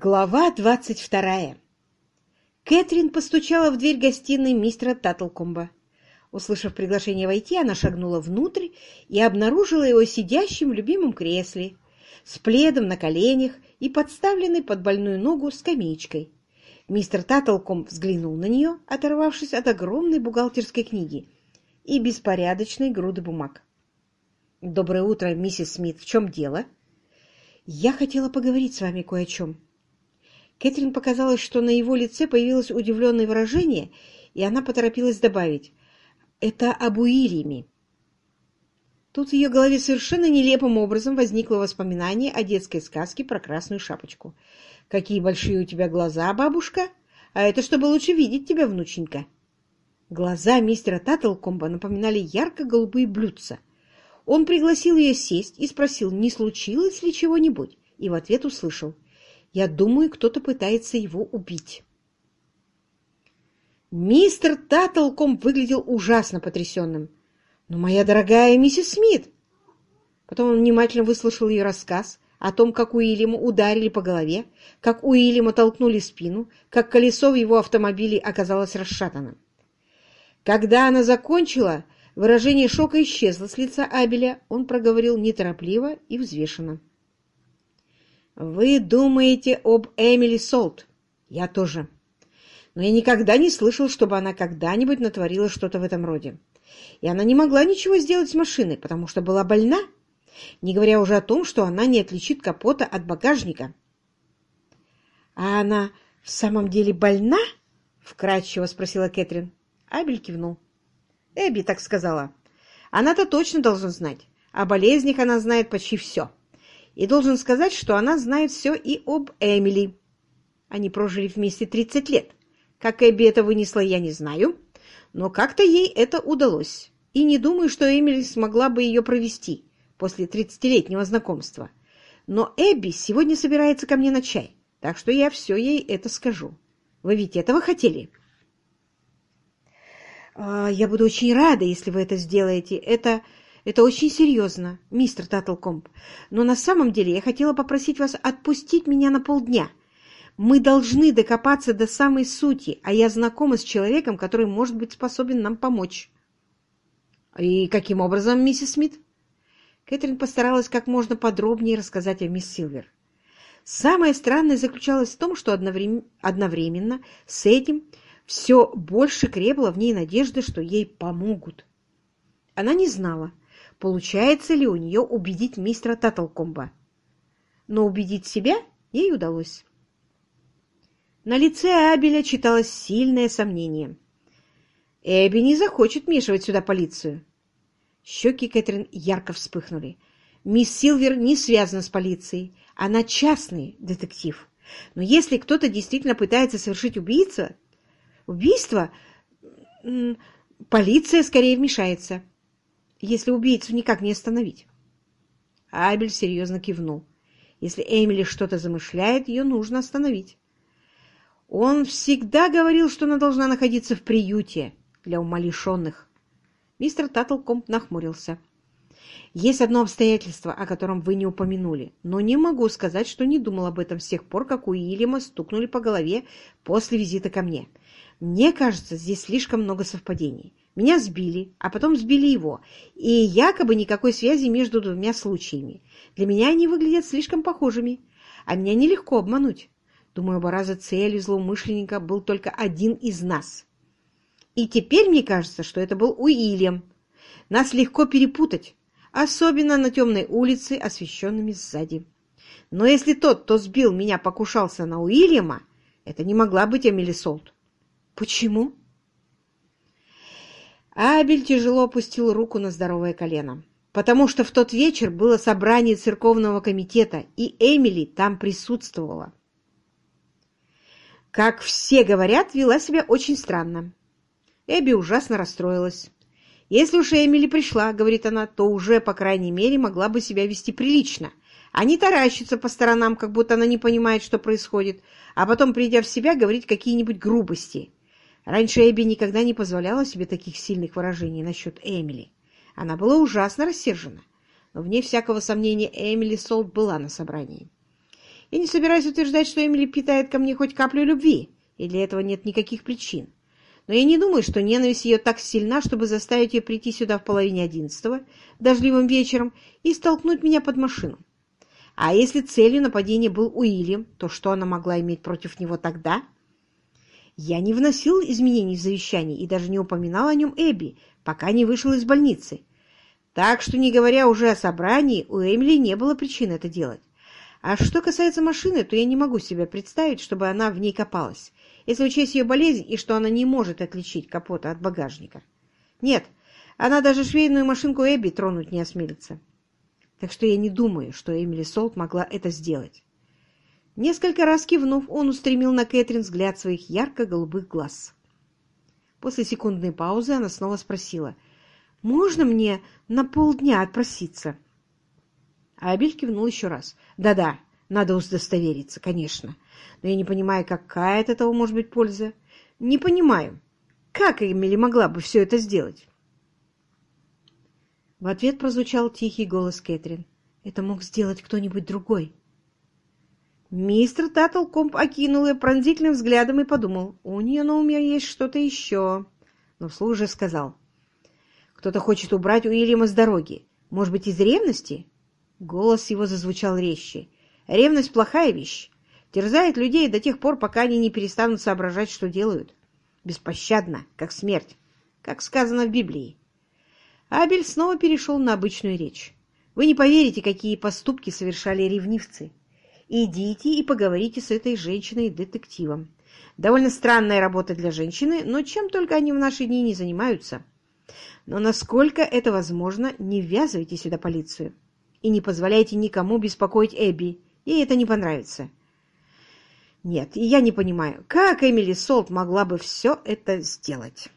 Глава двадцать вторая. Кэтрин постучала в дверь гостиной мистера Таттлкомба. Услышав приглашение войти, она шагнула внутрь и обнаружила его сидящим в любимом кресле, с пледом на коленях и подставленной под больную ногу скамеечкой. Мистер Таттлкомб взглянул на нее, оторвавшись от огромной бухгалтерской книги и беспорядочной груды бумаг. «Доброе утро, миссис Смит. В чем дело?» «Я хотела поговорить с вами кое о чем». Кэтрин показалось, что на его лице появилось удивленное выражение, и она поторопилась добавить «Это об Уильяме». Тут в ее голове совершенно нелепым образом возникло воспоминание о детской сказке про красную шапочку. «Какие большие у тебя глаза, бабушка! А это чтобы лучше видеть тебя, внученька!» Глаза мистера Таттлкомба напоминали ярко-голубые блюдца. Он пригласил ее сесть и спросил, не случилось ли чего-нибудь, и в ответ услышал — я думаю, кто-то пытается его убить. Мистер Таттлком выглядел ужасно потрясенным. «Но моя дорогая миссис Смит!» Потом он внимательно выслушал ее рассказ о том, как Уильяму ударили по голове, как Уильяма толкнули спину, как колесо в его автомобиле оказалось расшатанным. Когда она закончила, выражение шока исчезло с лица Абеля, он проговорил неторопливо и взвешенно. Вы думаете об Эмили Солт? Я тоже. Но я никогда не слышал, чтобы она когда-нибудь натворила что-то в этом роде. И она не могла ничего сделать с машиной, потому что была больна, не говоря уже о том, что она не отличит капота от багажника. — А она в самом деле больна? — вкратчиво спросила Кэтрин. Абель кивнул. Эбби так сказала. Она-то точно должна знать. О болезнях она знает почти все. — и должен сказать, что она знает все и об Эмили. Они прожили вместе 30 лет. Как Эбби это вынесла, я не знаю, но как-то ей это удалось. И не думаю, что Эмили смогла бы ее провести после 30-летнего знакомства. Но Эбби сегодня собирается ко мне на чай, так что я все ей это скажу. Вы ведь этого хотели? А, «Я буду очень рада, если вы это сделаете. Это это очень серьезно, мистер Таттлкомб. Но на самом деле я хотела попросить вас отпустить меня на полдня. Мы должны докопаться до самой сути, а я знакома с человеком, который может быть способен нам помочь. И каким образом, миссис Смит? Кэтрин постаралась как можно подробнее рассказать о мисс Силвер. Самое странное заключалось в том, что одновременно с этим все больше крепла в ней надежда, что ей помогут. Она не знала, получается ли у нее убедить мистера Таттлкомба. Но убедить себя ей удалось. На лице Абеля читалось сильное сомнение. Эбби не захочет вмешивать сюда полицию. Щеки Кэтрин ярко вспыхнули. Мисс Силвер не связана с полицией. Она частный детектив. Но если кто-то действительно пытается совершить убийство, убийство, полиция скорее вмешается если убийцу никак не остановить? Абель серьезно кивнул. Если Эмили что-то замышляет, ее нужно остановить. Он всегда говорил, что она должна находиться в приюте для умалишенных. Мистер Таттлкомп нахмурился. Есть одно обстоятельство, о котором вы не упомянули, но не могу сказать, что не думал об этом с тех пор, как у Уильяма стукнули по голове после визита ко мне. Мне кажется, здесь слишком много совпадений. Меня сбили, а потом сбили его, и якобы никакой связи между двумя случаями. Для меня они выглядят слишком похожими, а меня нелегко обмануть. Думаю, оба раза целью злоумышленника был только один из нас. И теперь мне кажется, что это был Уильям. Нас легко перепутать, особенно на темной улице, освещенными сзади. Но если тот, кто сбил меня, покушался на Уильяма, это не могла быть Эмили Солт. Почему? Абель тяжело опустил руку на здоровое колено. Потому что в тот вечер было собрание церковного комитета, и Эмили там присутствовала. Как все говорят, вела себя очень странно. Эбби ужасно расстроилась. «Если уж Эмили пришла, — говорит она, — то уже, по крайней мере, могла бы себя вести прилично, а не таращиться по сторонам, как будто она не понимает, что происходит, а потом, придя в себя, говорить какие-нибудь грубости. Раньше Эбби никогда не позволяла себе таких сильных выражений насчет Эмили. Она была ужасно рассержена, но вне всякого сомнения Эмили Солт была на собрании. Я не собираюсь утверждать, что Эмили питает ко мне хоть каплю любви, и для этого нет никаких причин. Но я не думаю, что ненависть ее так сильна, чтобы заставить ее прийти сюда в половине одиннадцатого, дождливым вечером, и столкнуть меня под машину. А если целью нападения был Уильям, то что она могла иметь против него тогда? Я не вносил изменений в завещание и даже не упоминал о нем Эбби, пока не вышел из больницы. Так что, не говоря уже о собрании, у Эмили не было причин это делать. А что касается машины, то я не могу себе представить, чтобы она в ней копалась, если учесть ее болезнь и что она не может отличить капота от багажника. Нет, она даже швейную машинку Эбби тронуть не осмелится. Так что я не думаю, что Эмили Солт могла это сделать. Несколько раз кивнув, он устремил на Кэтрин взгляд своих ярко-голубых глаз. После секундной паузы она снова спросила, «Можно мне на полдня отпроситься?» А Абель кивнул еще раз. «Да-да, надо удостовериться, конечно. Но я не понимаю, какая от этого может быть польза. Не понимаю, как Эмили могла бы все это сделать?» В ответ прозвучал тихий голос Кэтрин. «Это мог сделать кто-нибудь другой». Мистер Таттлкомп окинул ее пронзительным взглядом и подумал, у нее на уме есть что-то еще. Но вслух же сказал, «Кто-то хочет убрать Уильяма с дороги. Может быть, из ревности?» Голос его зазвучал резче. «Ревность — плохая вещь. Терзает людей до тех пор, пока они не перестанут соображать, что делают. Беспощадно, как смерть, как сказано в Библии. Абель снова перешел на обычную речь. Вы не поверите, какие поступки совершали ревнивцы. Идите и поговорите с этой женщиной-детективом. Довольно странная работа для женщины, но чем только они в наши дни не занимаются. Но насколько это возможно, не ввязывайте сюда полицию. И не позволяйте никому беспокоить Эбби. Ей это не понравится. Нет, я не понимаю, как Эмили Солт могла бы все это сделать?